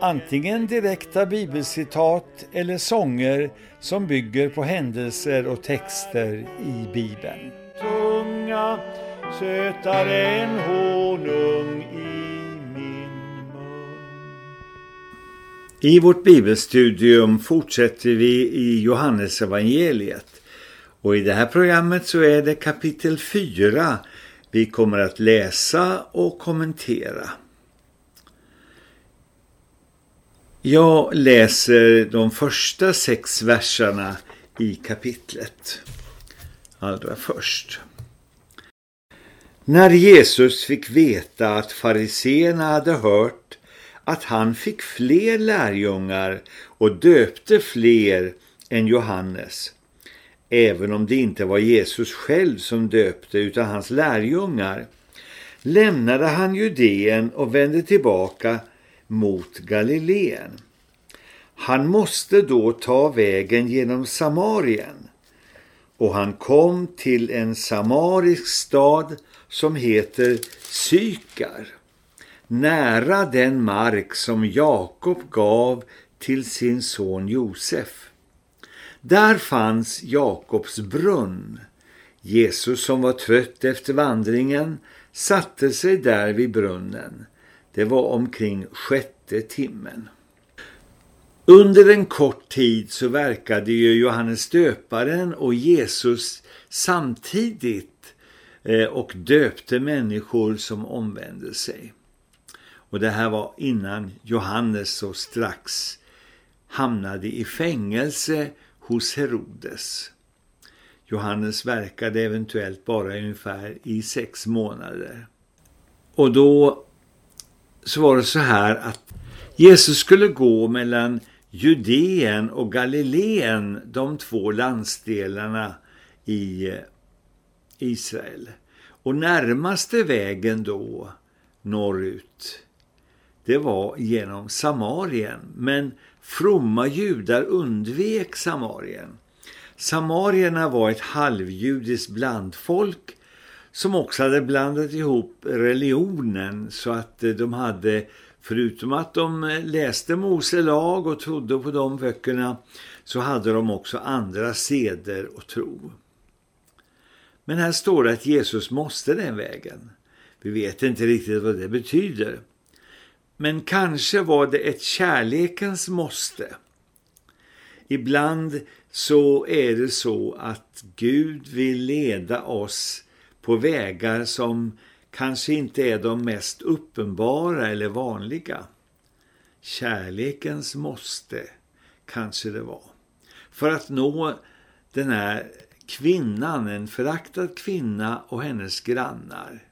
antingen direkta bibelcitat eller sånger som bygger på händelser och texter i Bibeln. Tunga, sötare än honung i min mun. I vårt bibelstudium fortsätter vi i Johannesevangeliet och i det här programmet så är det kapitel 4 vi kommer att läsa och kommentera. Jag läser de första sex verserna i kapitlet. Allra först. När Jesus fick veta att fariseerna hade hört att han fick fler lärjungar och döpte fler än Johannes, även om det inte var Jesus själv som döpte utan hans lärjungar, lämnade han Judeen och vände tillbaka mot Galileen. Han måste då ta vägen genom Samarien och han kom till en samarisk stad som heter Sykar, nära den mark som Jakob gav till sin son Josef. Där fanns Jakobs brunn. Jesus som var trött efter vandringen satte sig där vid brunnen. Det var omkring sjätte timmen. Under en kort tid så verkade ju Johannes döparen och Jesus samtidigt eh, och döpte människor som omvände sig. Och det här var innan Johannes så strax hamnade i fängelse hos Herodes. Johannes verkade eventuellt bara ungefär i sex månader. Och då så var det så här att Jesus skulle gå mellan Judeen och Galileen, de två landsdelarna i eh, Israel. Och närmaste vägen då norrut, det var genom Samarien. Men fromma judar undvek Samarien. Samarierna var ett halvjudiskt blandfolk som också hade blandat ihop religionen så att eh, de hade, förutom att de eh, läste Mose lag och trodde på de böckerna, så hade de också andra seder och tro. Men här står det att Jesus måste den vägen. Vi vet inte riktigt vad det betyder. Men kanske var det ett kärlekens måste. Ibland så är det så att Gud vill leda oss på vägar som kanske inte är de mest uppenbara eller vanliga. Kärlekens måste kanske det var. För att nå den här kvinnan, en föraktad kvinna och hennes grannar.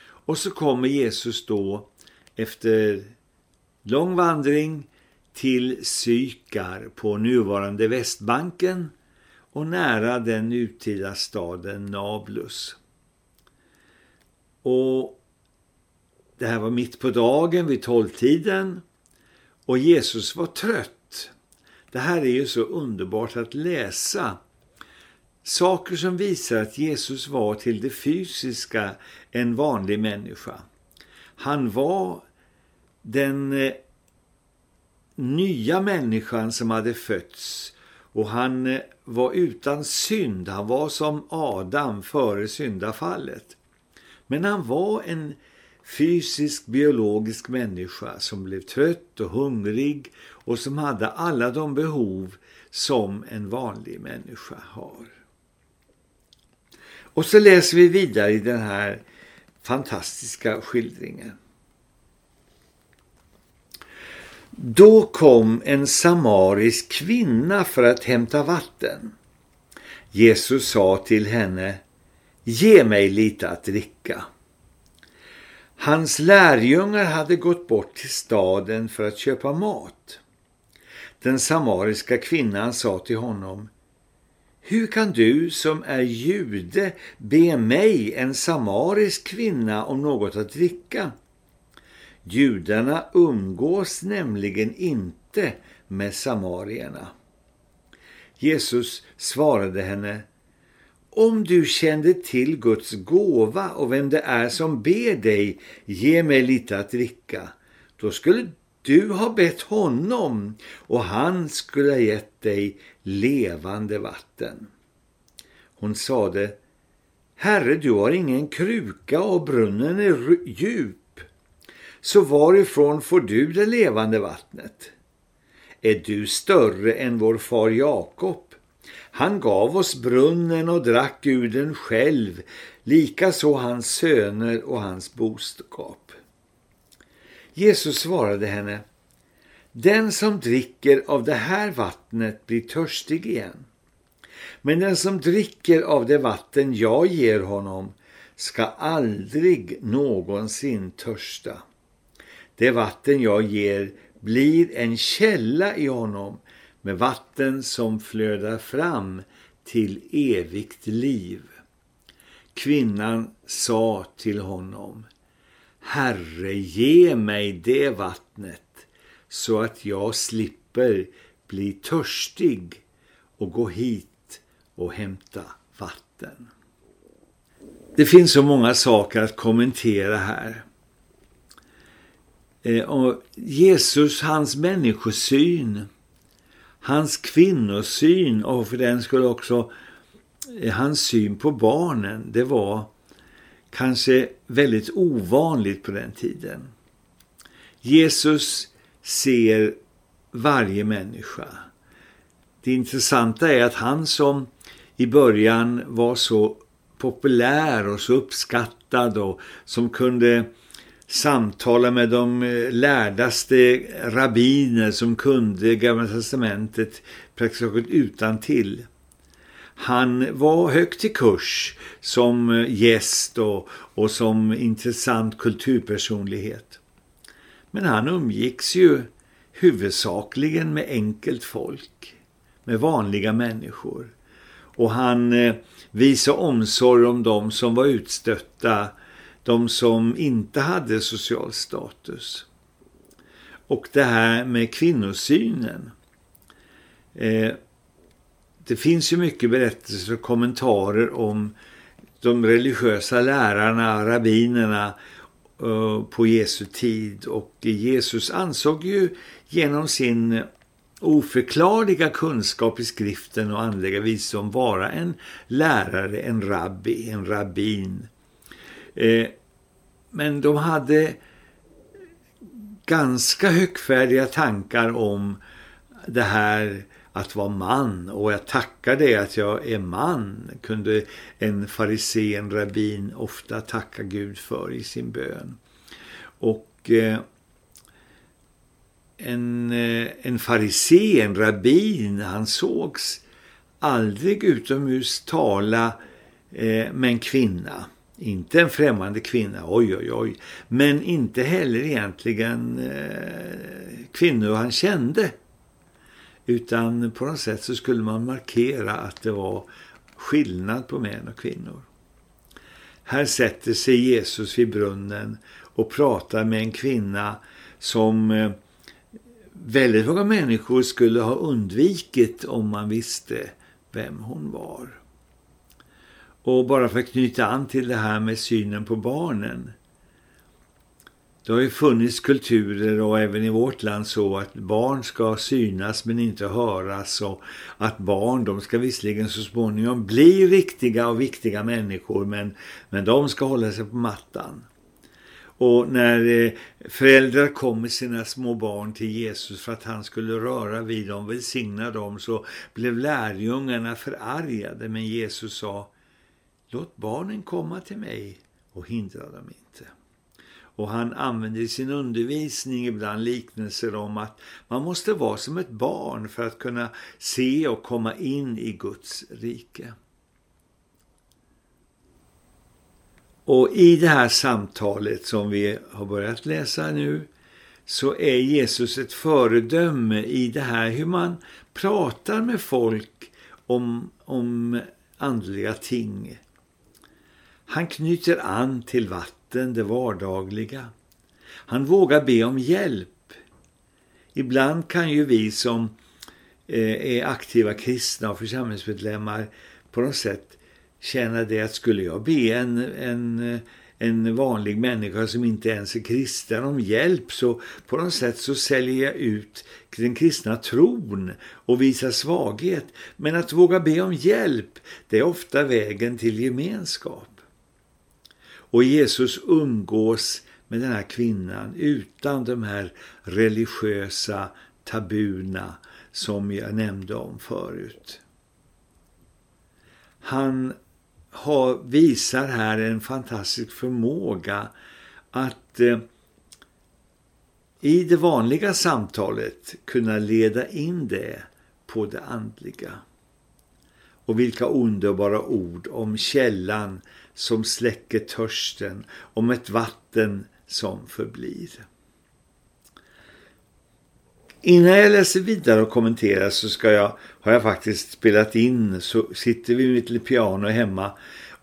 Och så kommer Jesus då efter lång vandring till Sykar på nuvarande Västbanken och nära den nutida staden Nablus. Och det här var mitt på dagen vid tolvtiden och Jesus var trött. Det här är ju så underbart att läsa. Saker som visar att Jesus var till det fysiska en vanlig människa. Han var den eh, nya människan som hade fötts och han eh, var utan synd. Han var som Adam före syndafallet. Men han var en fysisk, biologisk människa som blev trött och hungrig och som hade alla de behov som en vanlig människa har. Och så läser vi vidare i den här fantastiska skildringen. Då kom en samarisk kvinna för att hämta vatten. Jesus sa till henne, ge mig lite att dricka. Hans lärjungar hade gått bort till staden för att köpa mat. Den samariska kvinnan sa till honom Hur kan du som är jude be mig, en samarisk kvinna, om något att dricka? Judarna umgås nämligen inte med samarierna. Jesus svarade henne Om du kände till Guds gåva och vem det är som ber dig ge mig lite att dricka, då skulle du ha bett honom och han skulle ha gett dig levande vatten. Hon sade, Herre, du har ingen kruka och brunnen är djup. Så varifrån får du det levande vattnet? Är du större än vår far Jakob? Han gav oss brunnen och drack ur den själv, likaså hans söner och hans boskap. Jesus svarade henne, den som dricker av det här vattnet blir törstig igen. Men den som dricker av det vatten jag ger honom ska aldrig någonsin törsta. Det vatten jag ger blir en källa i honom med vatten som flödar fram till evigt liv. Kvinnan sa till honom, Herre, ge mig det vattnet så att jag slipper bli törstig och gå hit och hämta vatten. Det finns så många saker att kommentera här. Eh, och Jesus, hans människosyn, hans kvinnosyn och för den skulle också eh, hans syn på barnen, det var kanske väldigt ovanligt på den tiden. Jesus ser varje människa. Det intressanta är att han som i början var så populär och så uppskattad och som kunde samtala med de eh, lärdaste rabbiner som kunde Gamla testamentet praktiskt taget utan till. Han var högt i kurs som eh, gäst och, och som intressant kulturpersonlighet. Men han umgicks ju huvudsakligen med enkelt folk, med vanliga människor. Och han eh, visade omsorg om dem som var utstötta de som inte hade social status. Och det här med kvinnosynen. Eh, det finns ju mycket berättelser och kommentarer om de religiösa lärarna, rabbinerna eh, på Jesu tid. Och Jesus ansåg ju genom sin oförklarliga kunskap i skriften och andliga visdom vara en lärare, en rabbi, en rabbin. Eh, men de hade ganska högfärdiga tankar om det här att vara man och jag tackar dig att jag är man kunde en farisé, en rabbin ofta tacka Gud för i sin bön. Och eh, en, eh, en farisé, en rabbin, han sågs aldrig utomhus tala eh, med en kvinna. Inte en främmande kvinna, oj oj oj. Men inte heller egentligen eh, kvinnor han kände. Utan på något sätt så skulle man markera att det var skillnad på män och kvinnor. Här sätter sig Jesus vid brunnen och pratar med en kvinna som eh, väldigt många människor skulle ha undvikit om man visste vem hon var. Och bara för att knyta an till det här med synen på barnen. Det har ju funnits kulturer och även i vårt land så att barn ska synas men inte höras och att barn de ska visserligen så småningom bli riktiga och viktiga människor men, men de ska hålla sig på mattan. Och när eh, föräldrar kom med sina små barn till Jesus för att han skulle röra vid dem, välsigna dem så blev lärjungarna förargade men Jesus sa Låt barnen komma till mig och hindra dem inte. Och han använder i sin undervisning ibland liknelser om att man måste vara som ett barn för att kunna se och komma in i Guds rike. Och i det här samtalet som vi har börjat läsa nu så är Jesus ett föredöme i det här hur man pratar med folk om, om andliga ting. Han knyter an till vatten, det vardagliga. Han vågar be om hjälp. Ibland kan ju vi som eh, är aktiva kristna och församlingsmedlemmar på något sätt känna det att skulle jag be en, en, en vanlig människa som inte ens är kristen om hjälp så på något sätt så säljer jag ut den kristna tron och visar svaghet. Men att våga be om hjälp det är ofta vägen till gemenskap. Och Jesus umgås med den här kvinnan utan de här religiösa tabuna som jag nämnde om förut. Han har, visar här en fantastisk förmåga att eh, i det vanliga samtalet kunna leda in det på det andliga. Och vilka underbara ord om källan som släcker törsten, om ett vatten som förblir. Innan jag läser vidare och kommenterar så ska jag, har jag faktiskt spelat in, så sitter vi vid mitt piano hemma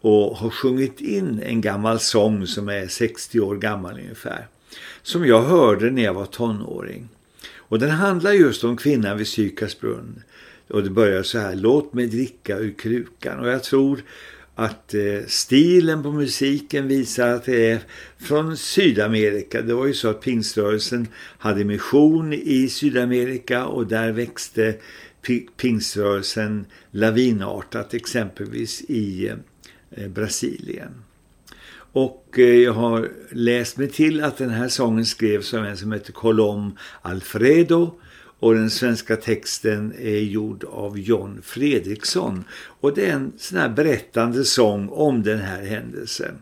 och har sjungit in en gammal sång som är 60 år gammal ungefär. Som jag hörde när jag var tonåring. Och den handlar just om kvinnan vid Sykars brunn. Och det börjar så här, låt mig dricka ur krukan. Och jag tror att eh, stilen på musiken visar att det är från Sydamerika. Det var ju så att pingströrelsen hade mission i Sydamerika och där växte pingströrelsen lavinartat exempelvis i eh, Brasilien. Och eh, jag har läst mig till att den här sången skrevs av en som heter Colom Alfredo och den svenska texten är gjord av John Fredriksson. Och det är en sån här berättande sång om den här händelsen.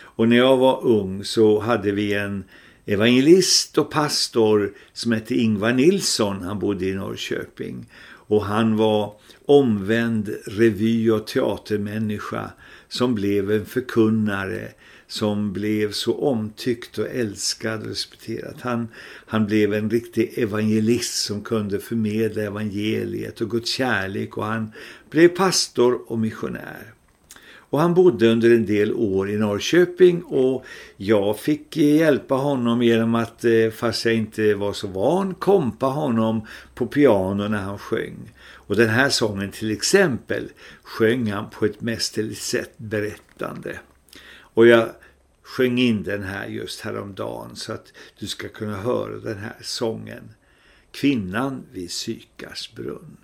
Och när jag var ung så hade vi en evangelist och pastor som hette Ingvar Nilsson. Han bodde i Norrköping. Och han var omvänd revy- och teatermänniska som blev en förkunnare som blev så omtyckt och älskad och respekterad. Han, han blev en riktig evangelist som kunde förmedla evangeliet och Guds kärlek och han blev pastor och missionär. Och han bodde under en del år i Norrköping och jag fick hjälpa honom genom att, eh, fast jag inte var så van, kompa honom på piano när han sjöng. Och den här sången till exempel sjöng han på ett mästerligt sätt berättande. Och jag sjöng in den här just häromdagen så att du ska kunna höra den här sången. Kvinnan vid Sykars brunn.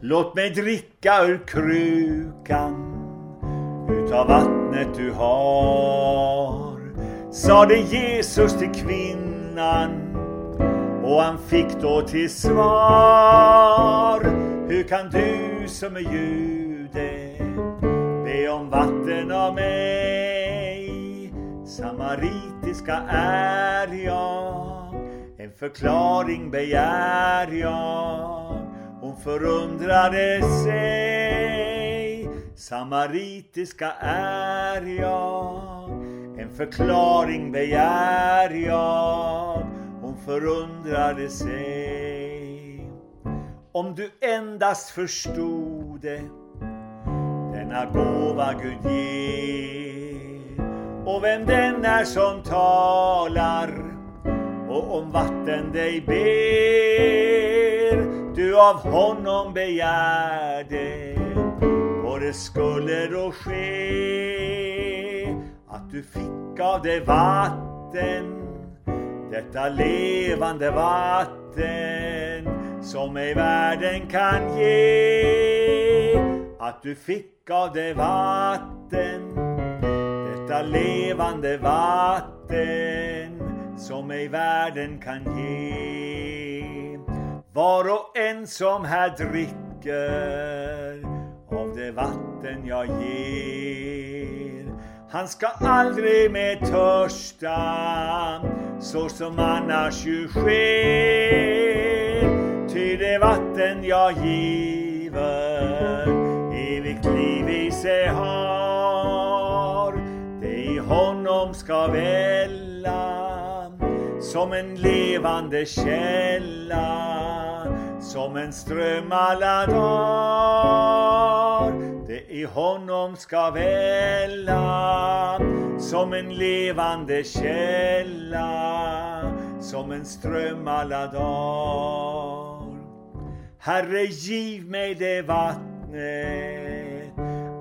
Låt mig dricka ur krukan utav vattnet du har Sade Jesus till kvinnan och han fick då till svar Hur kan du som är jude be om vatten av mig? Samaritiska är jag En förklaring begär jag. Hon förundrade sig Samaritiska är jag. En förklaring begär jag. Hon förundrade sig. Om du endast förstode denna gåva Gud ger. Och vem den är som talar och om vatten dig ber. Du av honom begärde och det skulle då ske att du fick av det vatten detta levande vatten som ej världen kan ge. Att du fick av det vatten detta levande vatten som ej världen kan ge. Var och en som här dricker av det vatten jag ger han ska aldrig mer törsta så som annars ju sker. Ty det vatten jag giver, evigt liv i sig har, det i honom ska välla som en levande källa, som en ström alla dagar. I honom ska välla som en levande källa, som en ström alla dagar. Herre, giv mig det vattnet,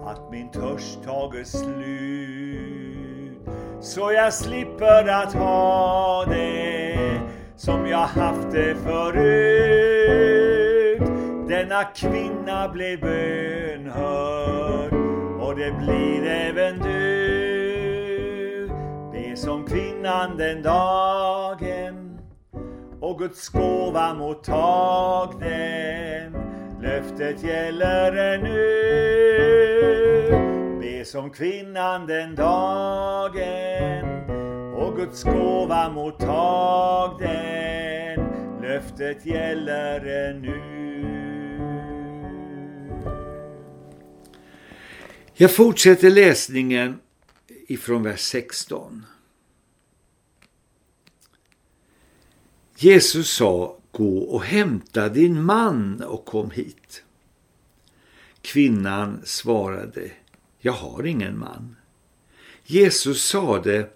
att min törst tager slut, så jag slipper att ha det som jag haft det förut. Denna kvinna blev bönhörd och det blir även du Be som kvinnan den dagen och Guds gåva mottag den. Löftet gäller ännu. Be som kvinnan den dagen och Guds gåva mottag den. Löftet gäller ännu. Jag fortsätter läsningen ifrån vers 16. Jesus sa, gå och hämta din man och kom hit. Kvinnan svarade, jag har ingen man. Jesus sade,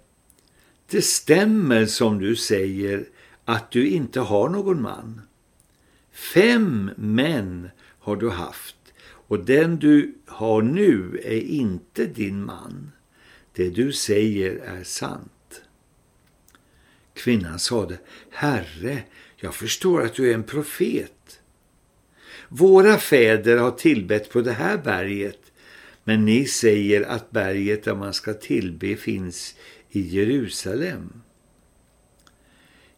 det stämmer som du säger att du inte har någon man. Fem män har du haft och den du har nu är inte din man. Det du säger är sant. Kvinnan sade, Herre, jag förstår att du är en profet. Våra fäder har tillbett på det här berget, men ni säger att berget där man ska tillbe finns i Jerusalem.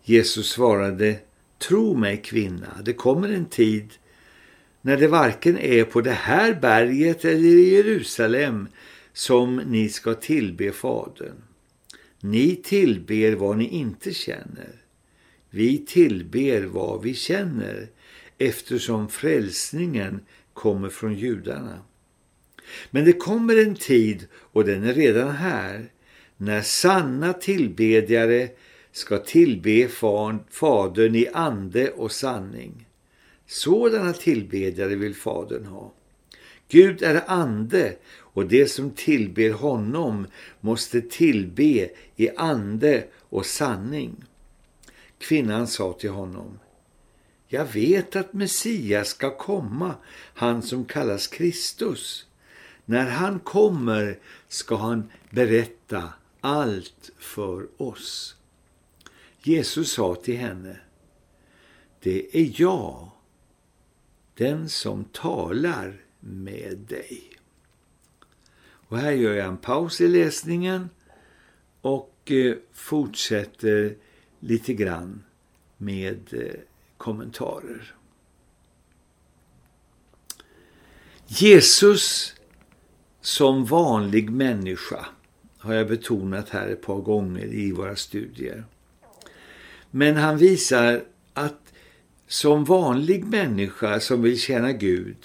Jesus svarade, tro mig kvinna, det kommer en tid när det varken är på det här berget eller i Jerusalem som ni ska tillbe Fadern. Ni tillber vad ni inte känner. Vi tillber vad vi känner eftersom frälsningen kommer från judarna. Men det kommer en tid, och den är redan här, när sanna tillbedjare ska tillbe Fadern i ande och sanning. Sådana tillbedjare vill Fadern ha. Gud är ande och det som tillber honom måste tillbe i ande och sanning. Kvinnan sa till honom, jag vet att Messias ska komma, han som kallas Kristus. När han kommer ska han berätta allt för oss. Jesus sa till henne, det är jag, den som talar med dig. Och här gör jag en paus i läsningen och eh, fortsätter lite grann med eh, kommentarer. Jesus som vanlig människa har jag betonat här ett par gånger i våra studier. Men han visar att som vanlig människa som vill tjäna Gud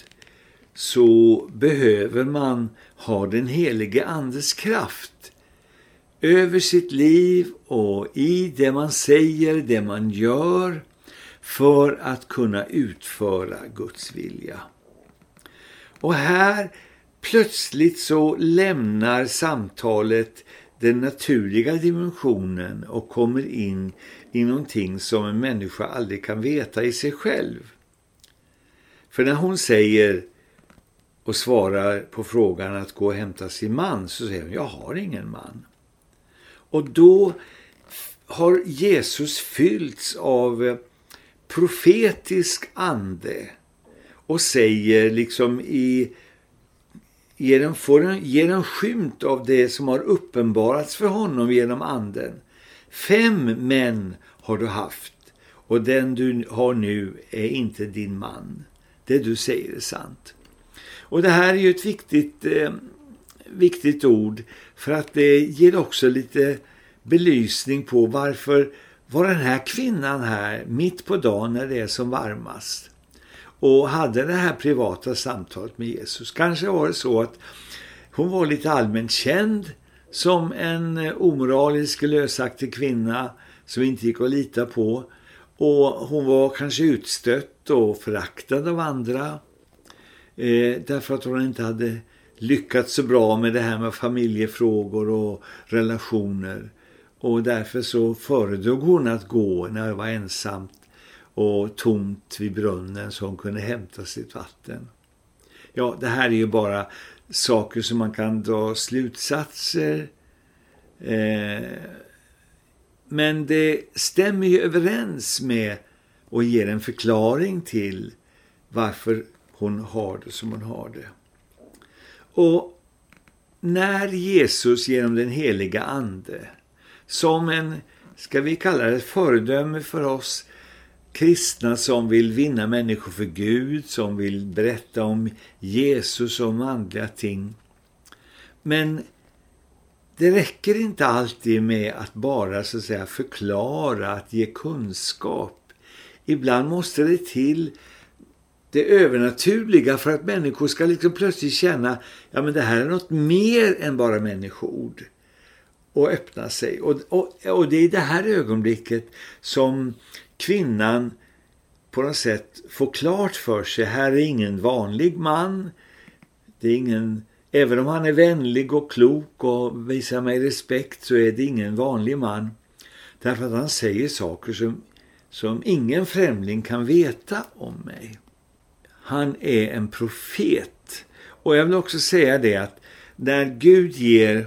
så behöver man ha den helige andes kraft över sitt liv och i det man säger, det man gör för att kunna utföra Guds vilja. Och här plötsligt så lämnar samtalet den naturliga dimensionen och kommer in i någonting som en människa aldrig kan veta i sig själv. För när hon säger och svarar på frågan att gå och hämta sin man så säger hon, jag har ingen man. Och då har Jesus fyllts av profetisk ande och säger liksom i ger en, får en, ger en skymt av det som har uppenbarats för honom genom anden. Fem män har du haft och den du har nu är inte din man. Det du säger är sant. Och det här är ju ett viktigt, eh, viktigt ord för att det ger också lite belysning på varför var den här kvinnan här mitt på dagen när det är som varmast och hade det här privata samtalet med Jesus. Kanske var det så att hon var lite allmänt känd som en eh, omoralisk, lösaktig kvinna som inte gick att lita på. Och hon var kanske utstött och föraktad av andra. Eh, därför att hon inte hade lyckats så bra med det här med familjefrågor och relationer. Och därför så föredrog hon att gå när det var ensamt och tomt vid brunnen så hon kunde hämta sitt vatten. Ja, det här är ju bara saker som man kan dra slutsatser. Eh, men det stämmer ju överens med och ger en förklaring till varför hon har det som hon har det. Och när Jesus genom den heliga ande som en, ska vi kalla det föredöme för oss kristna som vill vinna människor för Gud, som vill berätta om Jesus och om andra ting. Men det räcker inte alltid med att bara så att säga förklara, att ge kunskap. Ibland måste det till det övernaturliga för att människor ska liksom plötsligt känna ja men det här är något mer än bara människoord och öppna sig. Och, och, och det är i det här ögonblicket som kvinnan på något sätt får klart för sig, här är ingen vanlig man, det är ingen, även om han är vänlig och klok och visar mig respekt så är det ingen vanlig man. Därför att han säger saker som, som ingen främling kan veta om mig. Han är en profet. Och jag vill också säga det att när Gud ger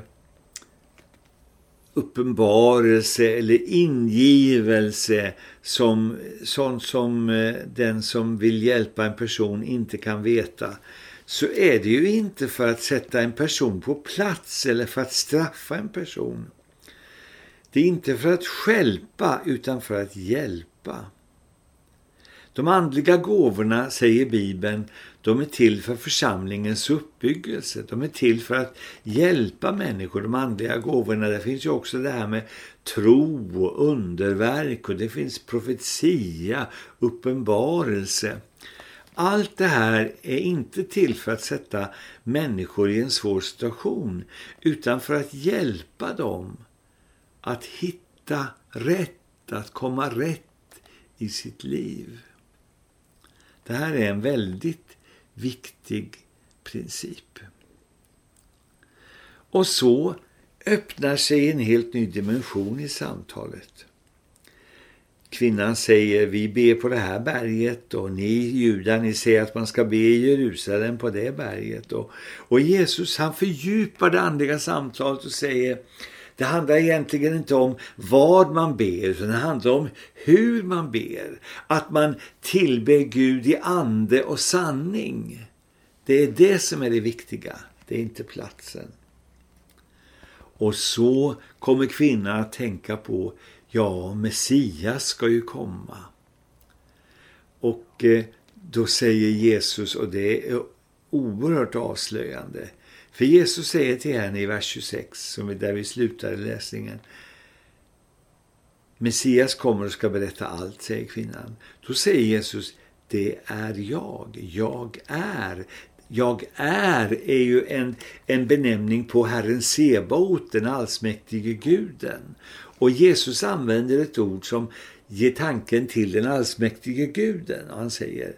uppenbarelse eller ingivelse som sånt som eh, den som vill hjälpa en person inte kan veta så är det ju inte för att sätta en person på plats eller för att straffa en person. Det är inte för att skälpa utan för att hjälpa. De andliga gåvorna, säger Bibeln, de är till för församlingens uppbyggelse. De är till för att hjälpa människor. De andliga gåvorna, det finns ju också det här med tro och underverk och det finns profetia, uppenbarelse. Allt det här är inte till för att sätta människor i en svår situation utan för att hjälpa dem att hitta rätt, att komma rätt i sitt liv. Det här är en väldigt viktig princip. Och så öppnar sig en helt ny dimension i samtalet. Kvinnan säger, vi ber på det här berget och ni judar, ni säger att man ska be i Jerusalem på det berget. Och, och Jesus han fördjupar det andliga samtalet och säger, det handlar egentligen inte om vad man ber utan det handlar om hur man ber. Att man tillber Gud i ande och sanning. Det är det som är det viktiga, det är inte platsen. Och så kommer kvinnan att tänka på, ja, Messias ska ju komma. Och eh, då säger Jesus, och det är oerhört avslöjande, för Jesus säger till henne i vers 26, som är där vi slutade läsningen, Messias kommer och ska berätta allt, säger kvinnan. Då säger Jesus, det är jag, jag är. Jag är är ju en, en benämning på Herren Sebaot, den allsmäktige guden. Och Jesus använder ett ord som ger tanken till den allsmäktige guden. Och han säger,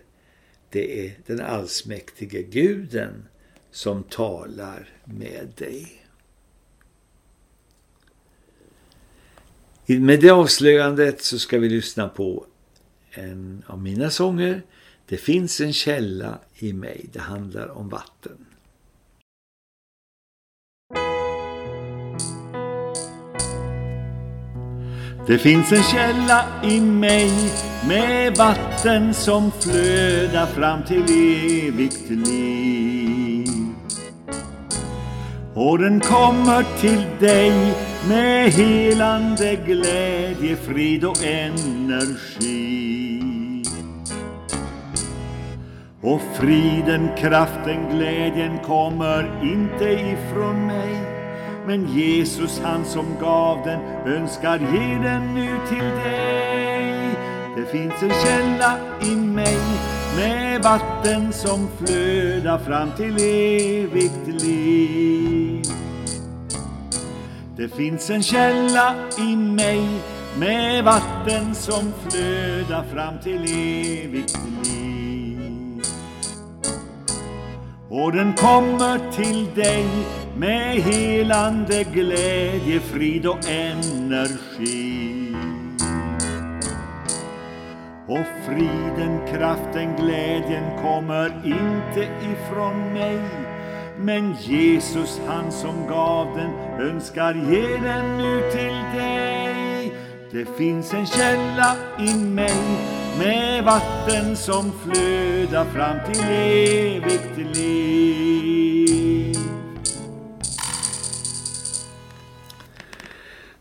det är den allsmäktige guden som talar med dig. Med det avslöjandet så ska vi lyssna på en av mina sånger. Det finns en källa i mig. Det handlar om vatten. Det finns en källa i mig med vatten som flödar fram till evigt liv. Och den kommer till dig med helande glädje, frid och energi. Och friden, kraften, glädjen kommer inte ifrån mig Men Jesus han som gav den önskar ge den nu till dig. Det finns en källa i mig med vatten som flödar fram till evigt liv. Det finns en källa i mig med vatten som flödar fram till evigt liv. Och den kommer till dig med helande glädje, frid och energi. Och friden, kraften, glädjen kommer inte ifrån mig men Jesus, han som gav den, önskar ge den nu till dig. Det finns en källa i mig med vatten som flödar fram till evigt liv.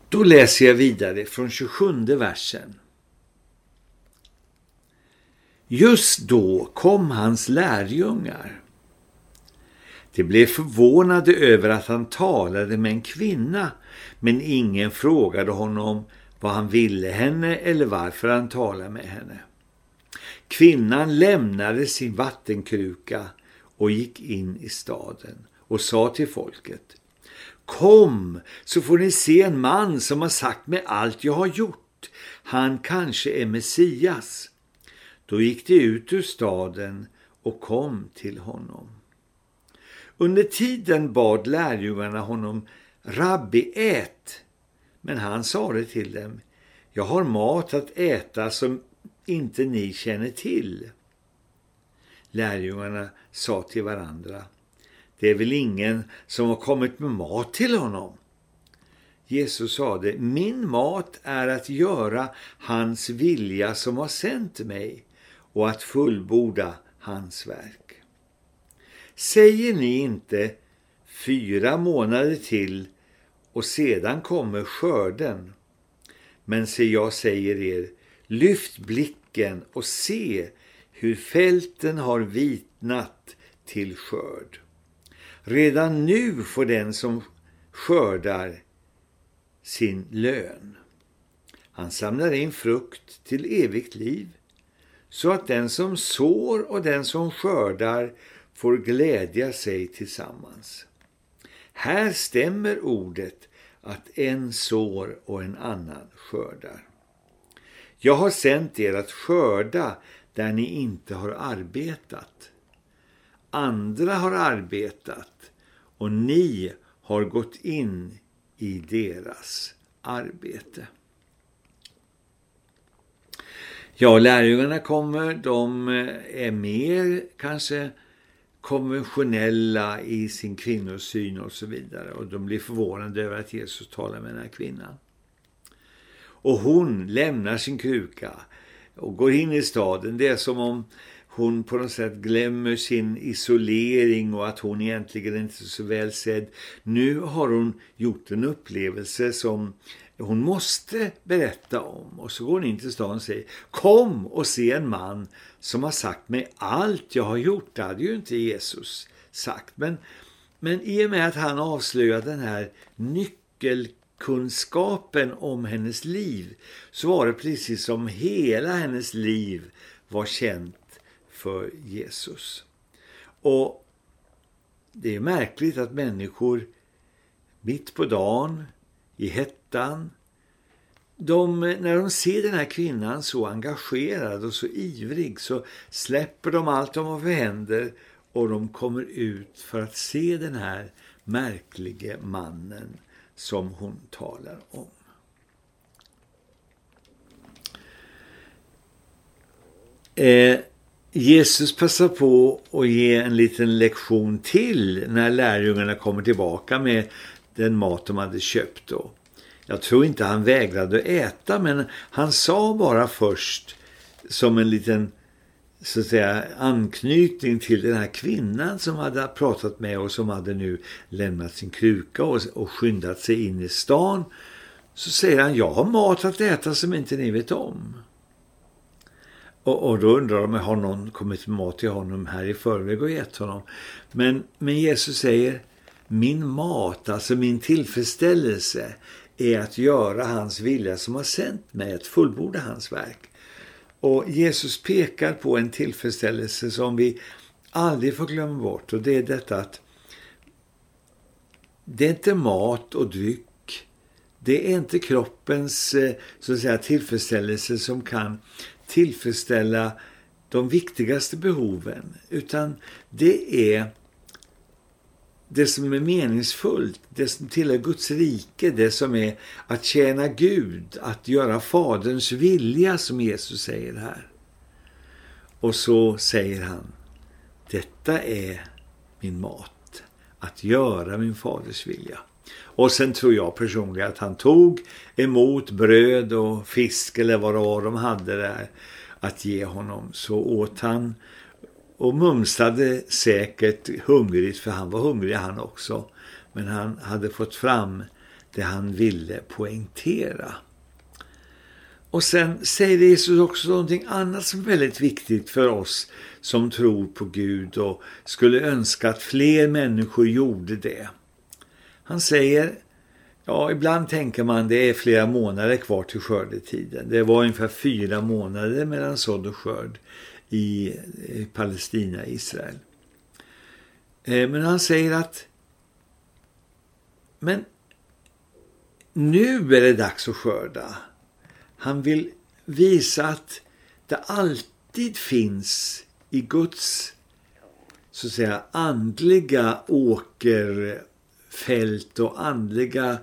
Då läser jag vidare från 27 versen. Just då kom hans lärjungar de blev förvånade över att han talade med en kvinna, men ingen frågade honom vad han ville henne eller varför han talade med henne. Kvinnan lämnade sin vattenkruka och gick in i staden och sa till folket Kom så får ni se en man som har sagt mig allt jag har gjort. Han kanske är Messias. Då gick de ut ur staden och kom till honom. Under tiden bad lärjungarna honom, Rabbi, ät. Men han sade till dem, jag har mat att äta som inte ni känner till. Lärjungarna sa till varandra, det är väl ingen som har kommit med mat till honom. Jesus sade, min mat är att göra hans vilja som har sänt mig och att fullborda hans verk. Säger ni inte fyra månader till och sedan kommer skörden? Men se, jag säger er, lyft blicken och se hur fälten har vitnat till skörd. Redan nu får den som skördar sin lön. Han samlar in frukt till evigt liv så att den som sår och den som skördar får glädja sig tillsammans. Här stämmer ordet att en sår och en annan skördar. Jag har sänt er att skörda där ni inte har arbetat. Andra har arbetat och ni har gått in i deras arbete. Ja, lärjungarna kommer, de eh, är mer kanske konventionella i sin kvinnosyn och så vidare. Och de blir förvånade över att Jesus talar med den här kvinnan. Och hon lämnar sin kruka och går in i staden. Det är som om hon på något sätt glömmer sin isolering och att hon egentligen inte är så väl sedd. Nu har hon gjort en upplevelse som hon måste berätta om. Och så går hon in till stan och säger Kom och se en man som har sagt mig allt jag har gjort. Det hade ju inte Jesus sagt. Men, men i och med att han avslöjade den här nyckelkunskapen om hennes liv så var det precis som hela hennes liv var känt för Jesus. Och det är märkligt att människor mitt på dagen i hettan. De, när de ser den här kvinnan så engagerad och så ivrig så släpper de allt de har för händer och de kommer ut för att se den här märklige mannen som hon talar om. Eh, Jesus passar på att ge en liten lektion till när lärjungarna kommer tillbaka med den mat de hade köpt då. Jag tror inte han vägrade att äta men han sa bara först som en liten så att säga anknytning till den här kvinnan som hade pratat med och som hade nu lämnat sin kruka och, och skyndat sig in i stan så säger han, jag har mat att äta som inte ni vet om. Och, och då undrar de, har någon kommit med mat till honom här i förväg och gett honom? Men, men Jesus säger, min mat, alltså min tillfredsställelse är att göra hans vilja som har sänt mig, att fullborda hans verk. Och Jesus pekar på en tillfredsställelse som vi aldrig får glömma bort och det är detta att det är inte mat och dryck. Det är inte kroppens eh, så att säga, tillfredsställelse som kan tillfredsställa de viktigaste behoven utan det är det som är meningsfullt, det som tillhör Guds rike, det som är att tjäna Gud, att göra faderns vilja som Jesus säger här. Och så säger han, detta är min mat, att göra min faders vilja. Och sen tror jag personligen att han tog emot bröd och fisk eller vad det var de hade där att ge honom. Så åt han och mumsade säkert hungrigt för han var hungrig han också. Men han hade fått fram det han ville poängtera. Och sen säger Jesus också någonting annat som är väldigt viktigt för oss som tror på Gud och skulle önska att fler människor gjorde det. Han säger, ja ibland tänker man det är flera månader kvar till skördetiden. Det var ungefär fyra månader mellan sådd och skörd i eh, Palestina, Israel. Eh, men han säger att men nu är det dags att skörda. Han vill visa att det alltid finns i Guds så att säga andliga åkerfält och andliga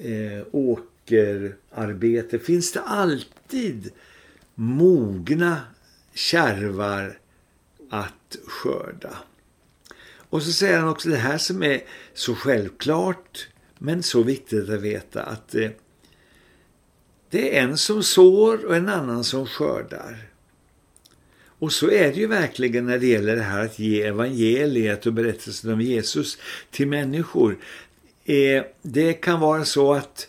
eh, åkerarbete finns det alltid mogna kärvar att skörda. Och så säger han också det här som är så självklart men så viktigt att veta att eh, det är en som sår och en annan som skördar. Och så är det ju verkligen när det gäller det här att ge evangeliet och berättelsen om Jesus till människor. Eh, det kan vara så att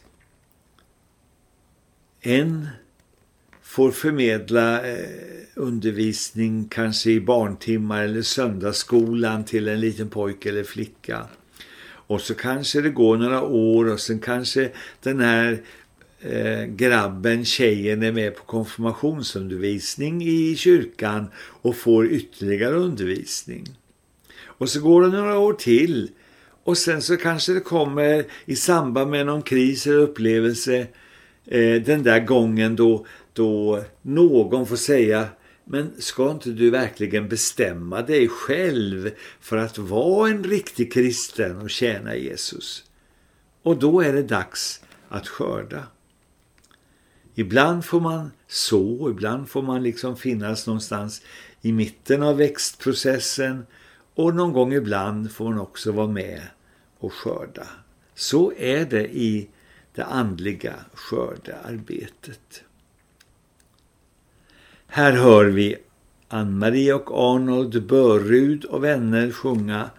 en får förmedla eh, undervisning kanske i barntimmar eller söndagsskolan till en liten pojke eller flicka. Och så kanske det går några år och sen kanske den här eh, grabben, tjejen är med på konfirmationsundervisning i kyrkan och får ytterligare undervisning. Och så går det några år till och sen så kanske det kommer i samband med någon kris eller upplevelse eh, den där gången då, då någon får säga men ska inte du verkligen bestämma dig själv för att vara en riktig kristen och tjäna Jesus? Och då är det dags att skörda. Ibland får man så, ibland får man liksom finnas någonstans i mitten av växtprocessen och någon gång ibland får man också vara med och skörda. Så är det i det andliga skördearbetet. Här hör vi Ann-Marie och Arnold Börrud och vänner sjunga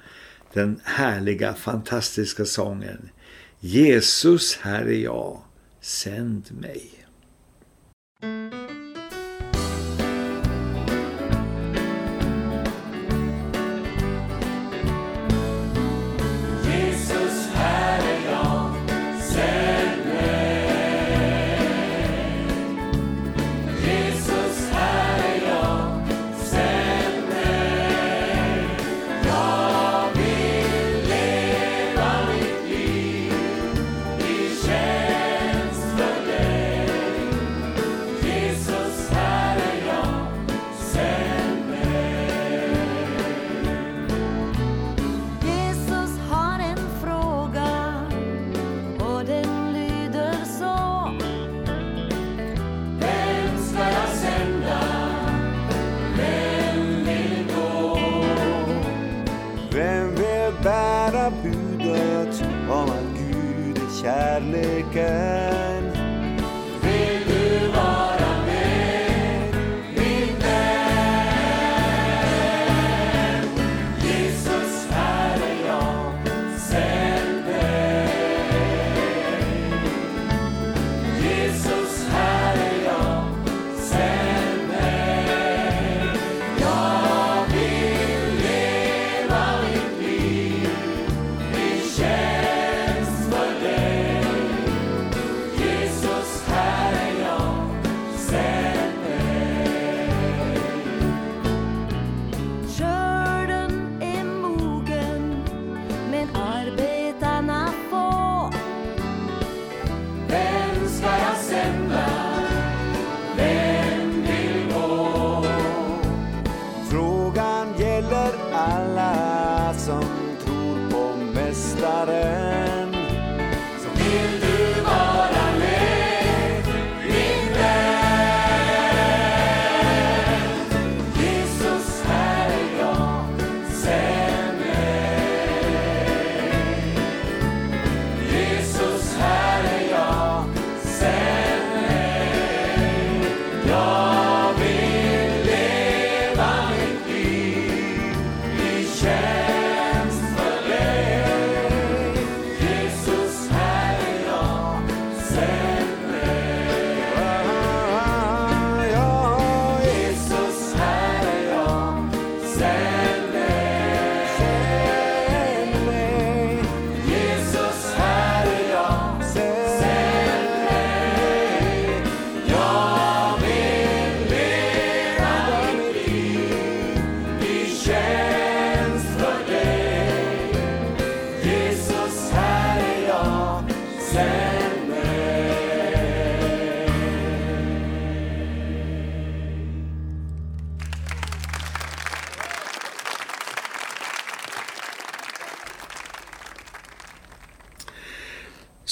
den härliga, fantastiska sången Jesus, här är jag, sänd mig.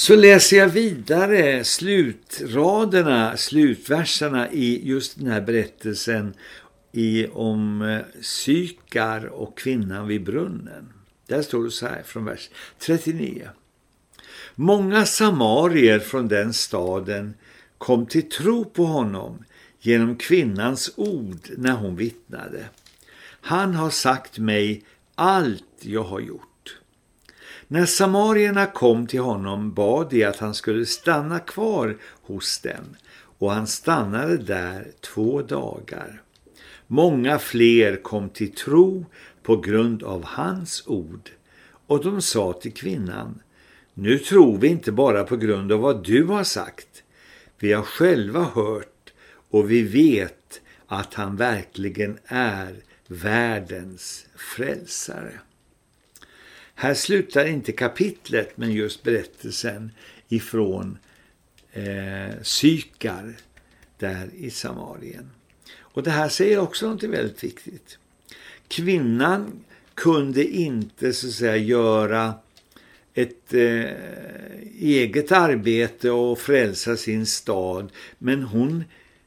Så läser jag vidare slutraderna, slutverserna i just den här berättelsen i, om eh, Sykar och kvinnan vid brunnen. Där står det så här från vers 39. Många samarier från den staden kom till tro på honom genom kvinnans ord när hon vittnade. Han har sagt mig allt jag har gjort. När samarierna kom till honom bad de att han skulle stanna kvar hos dem och han stannade där två dagar. Många fler kom till tro på grund av hans ord och de sa till kvinnan Nu tror vi inte bara på grund av vad du har sagt. Vi har själva hört och vi vet att han verkligen är världens frälsare. Här slutar inte kapitlet men just berättelsen ifrån eh, Sykar där i Samarien. Och det här säger också något väldigt viktigt. Kvinnan kunde inte så att säga göra ett eh, eget arbete och frälsa sin stad men hon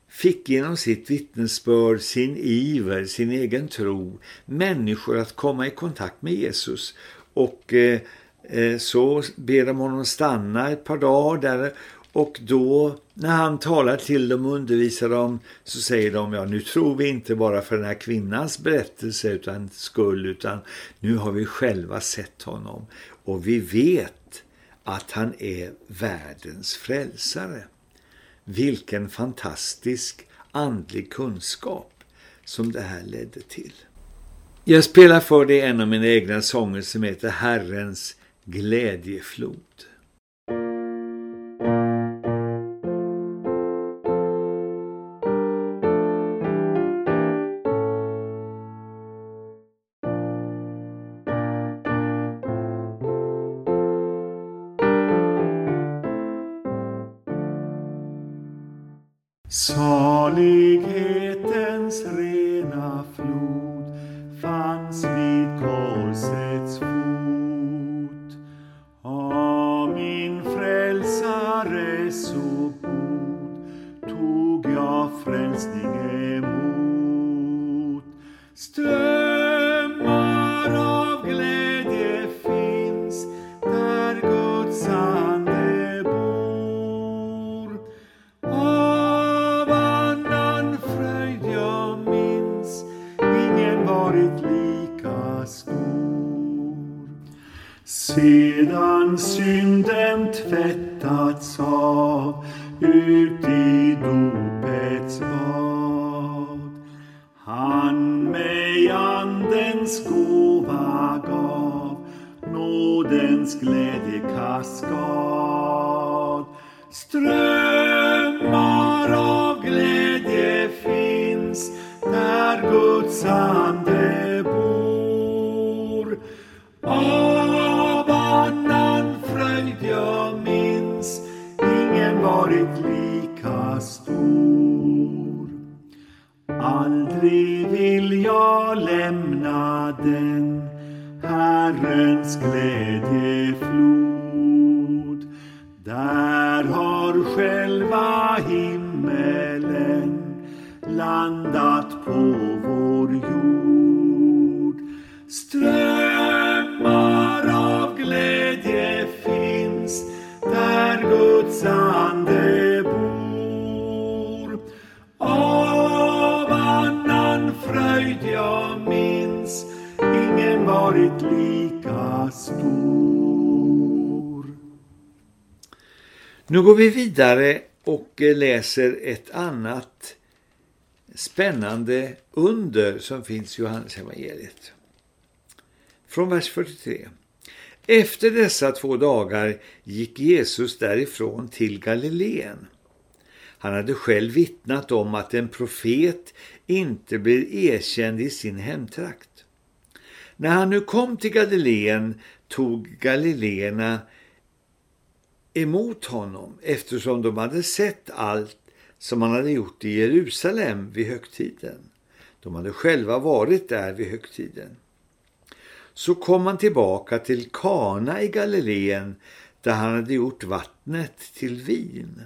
fick genom sitt vittnesbörd, sin iver, sin egen tro människor att komma i kontakt med Jesus och eh, eh, så ber de honom stanna ett par dagar där och då när han talar till dem och undervisar dem så säger de ja nu tror vi inte bara för den här kvinnans berättelse utan skull utan nu har vi själva sett honom och vi vet att han är världens frälsare. Vilken fantastisk andlig kunskap som det här ledde till. Jag spelar för dig en av mina egna sånger som heter Herrens glädjeflod. varit lika stor. Aldrig vill jag lämna den, Herrens glädjeflod. Där har själva himmelen landat på Nu går vi vidare och läser ett annat spännande under som finns i Johannes evangeliet. Från vers 43. Efter dessa två dagar gick Jesus därifrån till Galileen. Han hade själv vittnat om att en profet inte blir erkänd i sin hemtrakt. När han nu kom till Galileen tog Galileerna emot honom eftersom de hade sett allt som han hade gjort i Jerusalem vid högtiden. De hade själva varit där vid högtiden. Så kom han tillbaka till Kana i Galileen där han hade gjort vattnet till vin.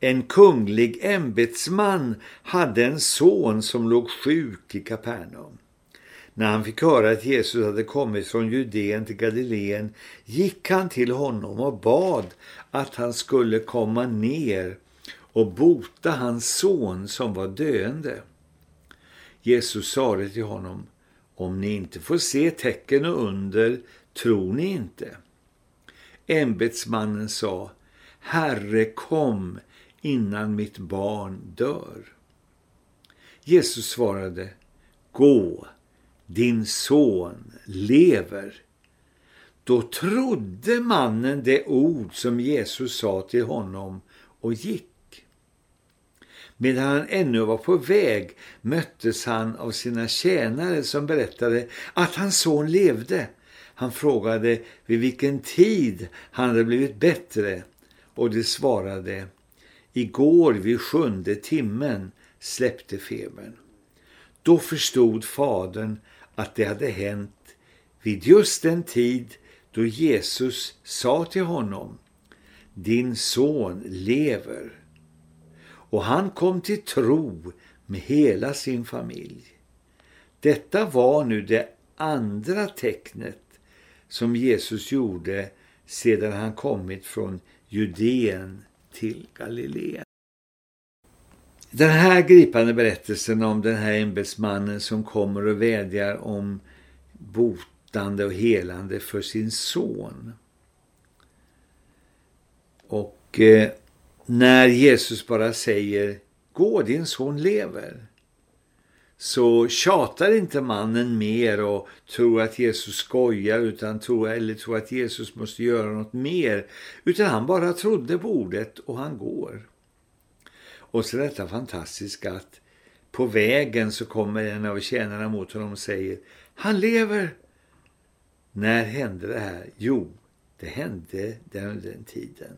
En kunglig ämbetsman hade en son som låg sjuk i Kapernaum. När han fick höra att Jesus hade kommit från Judeen till Galileen gick han till honom och bad att han skulle komma ner och bota hans son som var döende. Jesus sade till honom, om ni inte får se tecken och under, tror ni inte. Ämbetsmannen sa, Herre kom innan mitt barn dör. Jesus svarade, gå, din son lever. Då trodde mannen det ord som Jesus sa till honom och gick. Medan han ännu var på väg möttes han av sina tjänare som berättade att hans son levde. Han frågade vid vilken tid han hade blivit bättre och de svarade Igår vid sjunde timmen släppte febern. Då förstod fadern att det hade hänt vid just den tid då Jesus sa till honom Din son lever. Och han kom till tro med hela sin familj. Detta var nu det andra tecknet som Jesus gjorde sedan han kommit från Judeen till Galileen. Den här gripande berättelsen om den här ämbetsmannen som kommer och vädjar om botande och helande för sin son. Och eh, när Jesus bara säger gå din son lever så tjatar inte mannen mer och tror att Jesus skojar utan tror, eller tror att Jesus måste göra något mer. Utan han bara trodde på ordet och han går. Och så detta fantastiska att på vägen så kommer en av tjänarna mot honom och säger Han lever! När hände det här? Jo, det hände den, den tiden.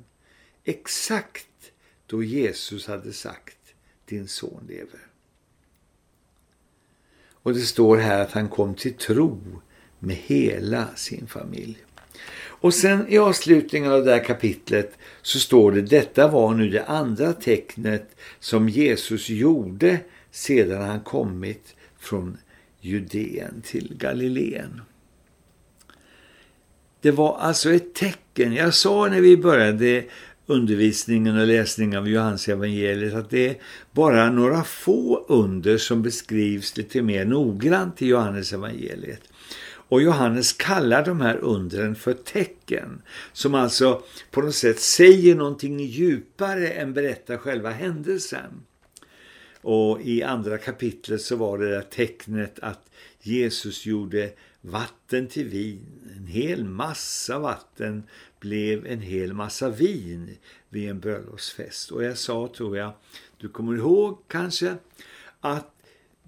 Exakt då Jesus hade sagt din son lever. Och det står här att han kom till tro med hela sin familj. Och sen i avslutningen av det här kapitlet så står det detta var nu det andra tecknet som Jesus gjorde sedan han kommit från Judeen till Galileen. Det var alltså ett tecken. Jag sa när vi började undervisningen och läsningen av Johans evangeliet att det är bara några få under som beskrivs lite mer noggrant i Johannes evangeliet. Och Johannes kallar de här undren för tecken som alltså på något sätt säger någonting djupare än berättar själva händelsen. Och i andra kapitlet så var det där tecknet att Jesus gjorde vatten till vin. En hel massa vatten blev en hel massa vin vid en bröllopsfest. Och jag sa, tror jag, du kommer ihåg kanske, att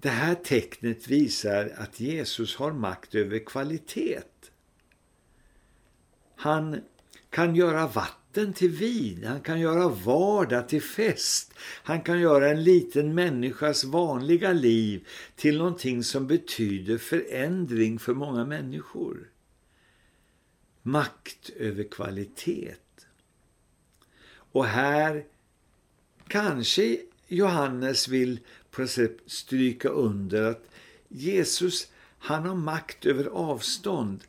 det här tecknet visar att Jesus har makt över kvalitet. Han kan göra vatten till vin, han kan göra vardag till fest. Han kan göra en liten människas vanliga liv till någonting som betyder förändring för många människor. Makt över kvalitet. Och här kanske Johannes vill på ett sätt stryka under att Jesus, han har makt över avstånd.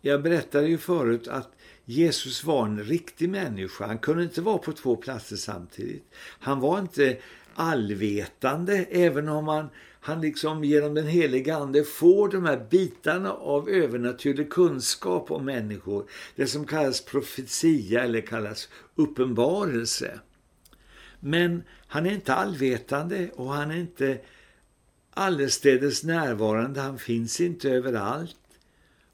Jag berättade ju förut att Jesus var en riktig människa. Han kunde inte vara på två platser samtidigt. Han var inte allvetande, även om han, han liksom genom den heliga ande får de här bitarna av övernaturlig kunskap om människor. Det som kallas profetia eller kallas uppenbarelse. Men han är inte allvetande och han är inte allestädes närvarande. Han finns inte överallt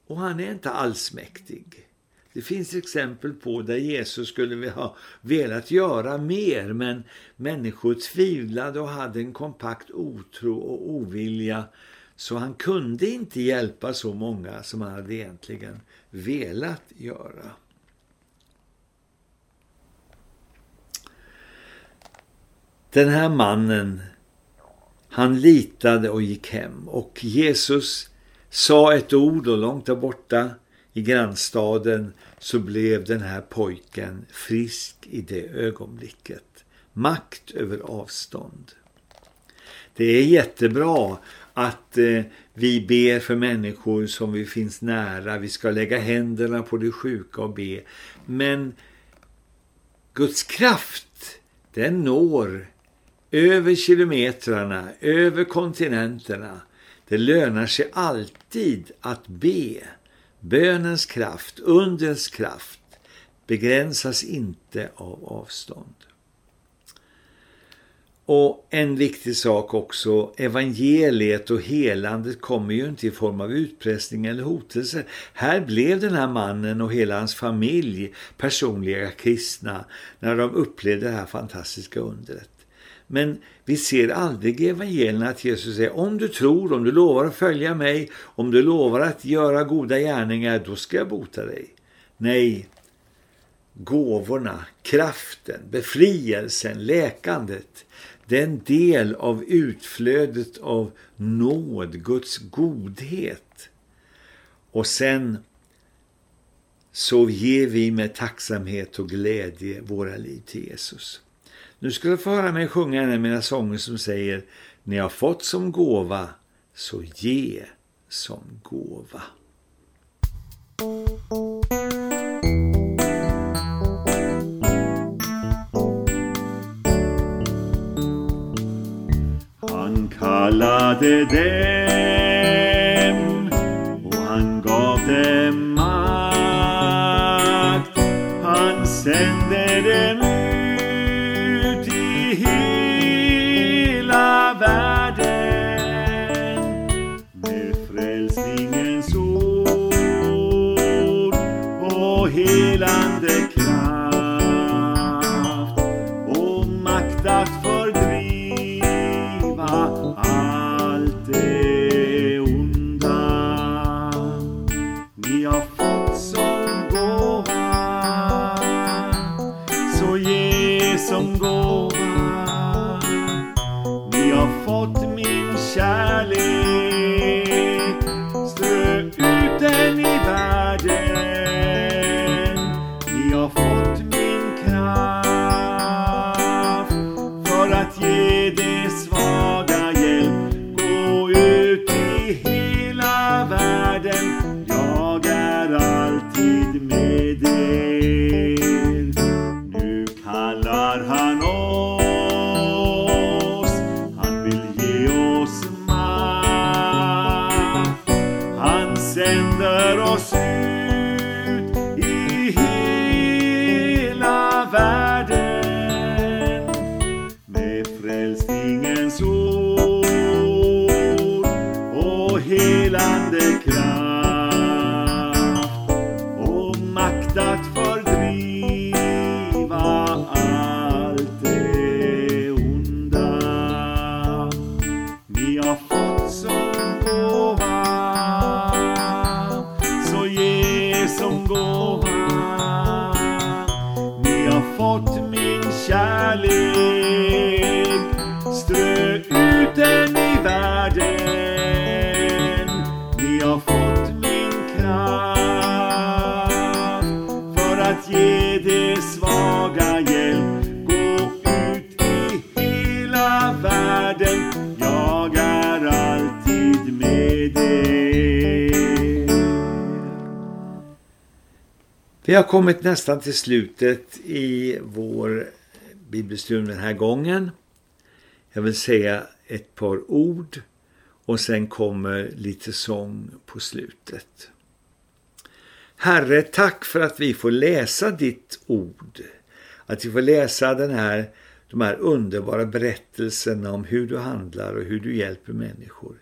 och han är inte allsmäktig. Det finns exempel på där Jesus skulle ha velat göra mer men människor tvivlade och hade en kompakt otro och ovilja så han kunde inte hjälpa så många som han hade egentligen velat göra. Den här mannen, han litade och gick hem och Jesus sa ett ord och långt där borta i grannstaden så blev den här pojken frisk i det ögonblicket. Makt över avstånd. Det är jättebra att eh, vi ber för människor som vi finns nära. Vi ska lägga händerna på de sjuka och be. Men Guds kraft, den når över kilometrarna, över kontinenterna. Det lönar sig alltid att be. Bönens kraft, undens kraft begränsas inte av avstånd. Och en viktig sak också, evangeliet och helandet kommer ju inte i form av utpressning eller hotelse. Här blev den här mannen och hela hans familj personliga kristna när de upplevde det här fantastiska undret. Men vi ser aldrig i evangelierna att Jesus säger om du tror, om du lovar att följa mig, om du lovar att göra goda gärningar, då ska jag bota dig. Nej, gåvorna, kraften, befrielsen, läkandet, det är en del av utflödet av nåd, Guds godhet. Och sen så ger vi med tacksamhet och glädje våra liv till Jesus. Nu ska du få höra mig sjunga en av mina sånger som säger Ni har fått som gåva så ge som gåva. Han kallade dig Vi har kommit nästan till slutet i vår bibelstudium den här gången. Jag vill säga ett par ord och sen kommer lite sång på slutet. Herre, tack för att vi får läsa ditt ord. Att vi får läsa den här, de här underbara berättelserna om hur du handlar och hur du hjälper människor.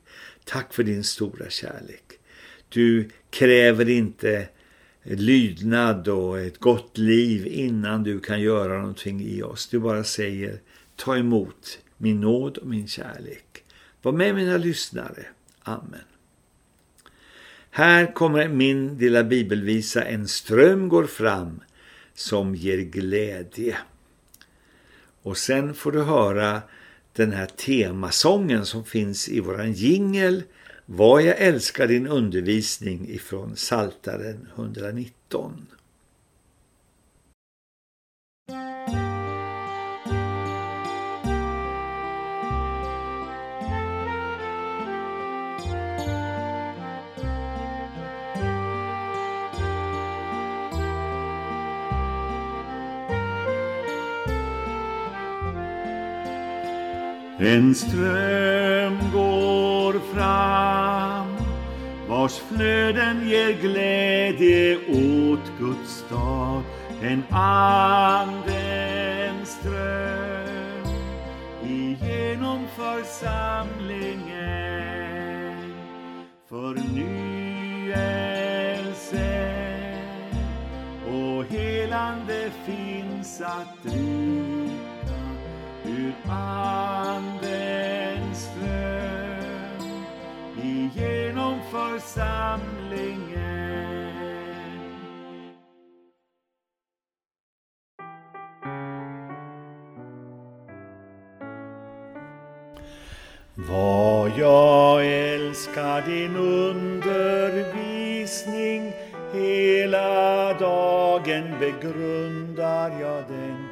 Tack för din stora kärlek. Du kräver inte lydnad och ett gott liv innan du kan göra någonting i oss. Du bara säger, ta emot min nåd och min kärlek. Var med mina lyssnare. Amen. Här kommer min lilla bibelvisa En ström går fram som ger glädje. Och sen får du höra den här temasången som finns i våran jingel vad jag älskar din undervisning ifrån Saltaren 119. En ström går fram vars flöden ger glädje åt Guds stad. En andens ström igenom församlingen förnyelse och helande finns att dricka ur Andens ström genom församlingen. Vad jag älskar din undervisning Hela dagen begrundar jag den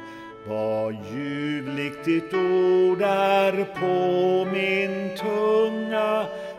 vad ljuvligt ditt ord är på min tunga,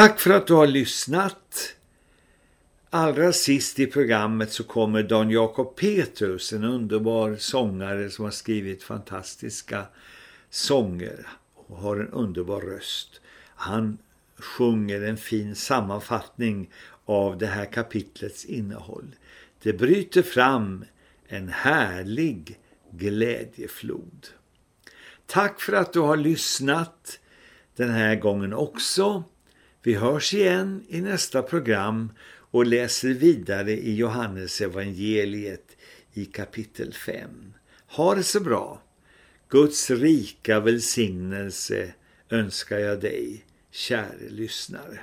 Tack för att du har lyssnat. Allra sist i programmet så kommer Dan-Jakob Petrus, en underbar sångare som har skrivit fantastiska sånger och har en underbar röst. Han sjunger en fin sammanfattning av det här kapitlets innehåll. Det bryter fram en härlig glädjeflod. Tack för att du har lyssnat den här gången också. Vi hörs igen i nästa program och läser vidare i Johannes evangeliet i kapitel 5. Ha det så bra. Guds rika välsignelse önskar jag dig, käre lyssnare.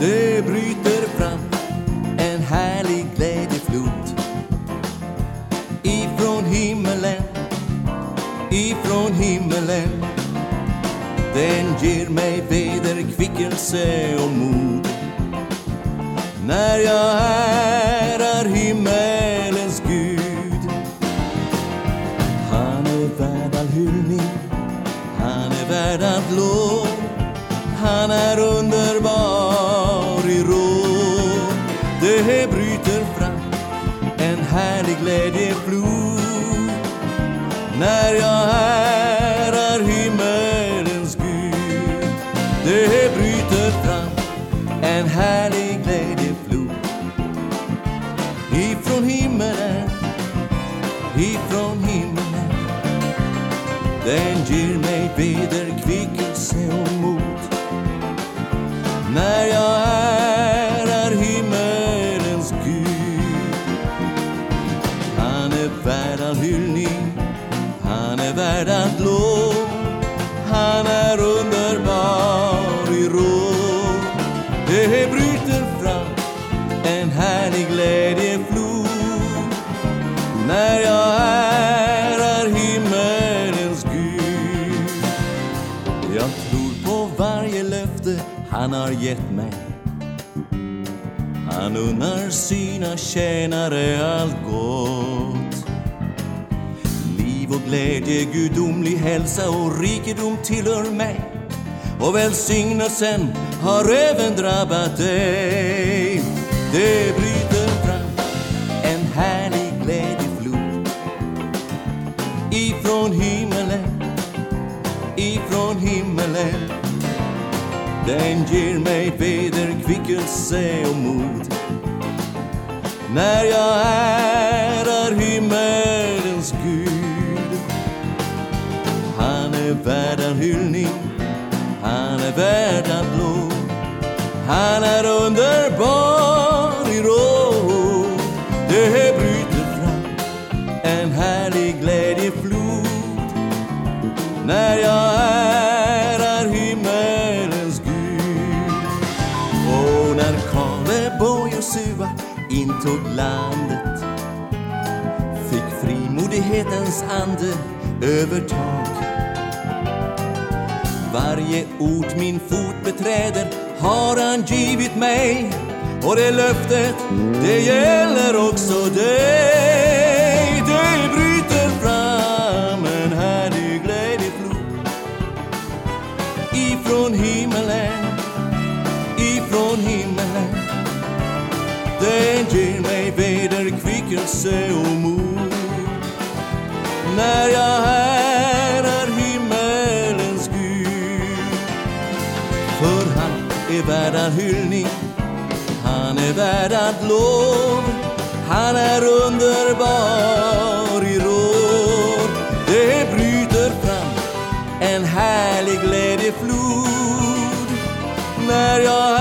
Det bryter Den ger mig vederkvickelse och mod. När jag är gett mig. Han unnar sina tjänare allt gott. Liv och glädje, gudomlig hälsa och rikedom tillhör mig. Och välsignelsen har även drabbat dig. Det Den ger mig vederkvickelse och mod när jag ärar himmelens Gud. Han är värd en hyllning, han är värd applåd. Han är underbar i råd. Det bryter fram en härlig glädjeflod när jag intog landet fick frimodighetens ande övertag. Varje ort min fot beträder har han givit mig och det löftet, det gäller också dig. Vederkvickelse och mod när jag ärar himmelens Gud. För han är värd all hyllning, han är värd allt lov. Han är underbar i råd. Det bryter fram en härlig glädjeflod när jag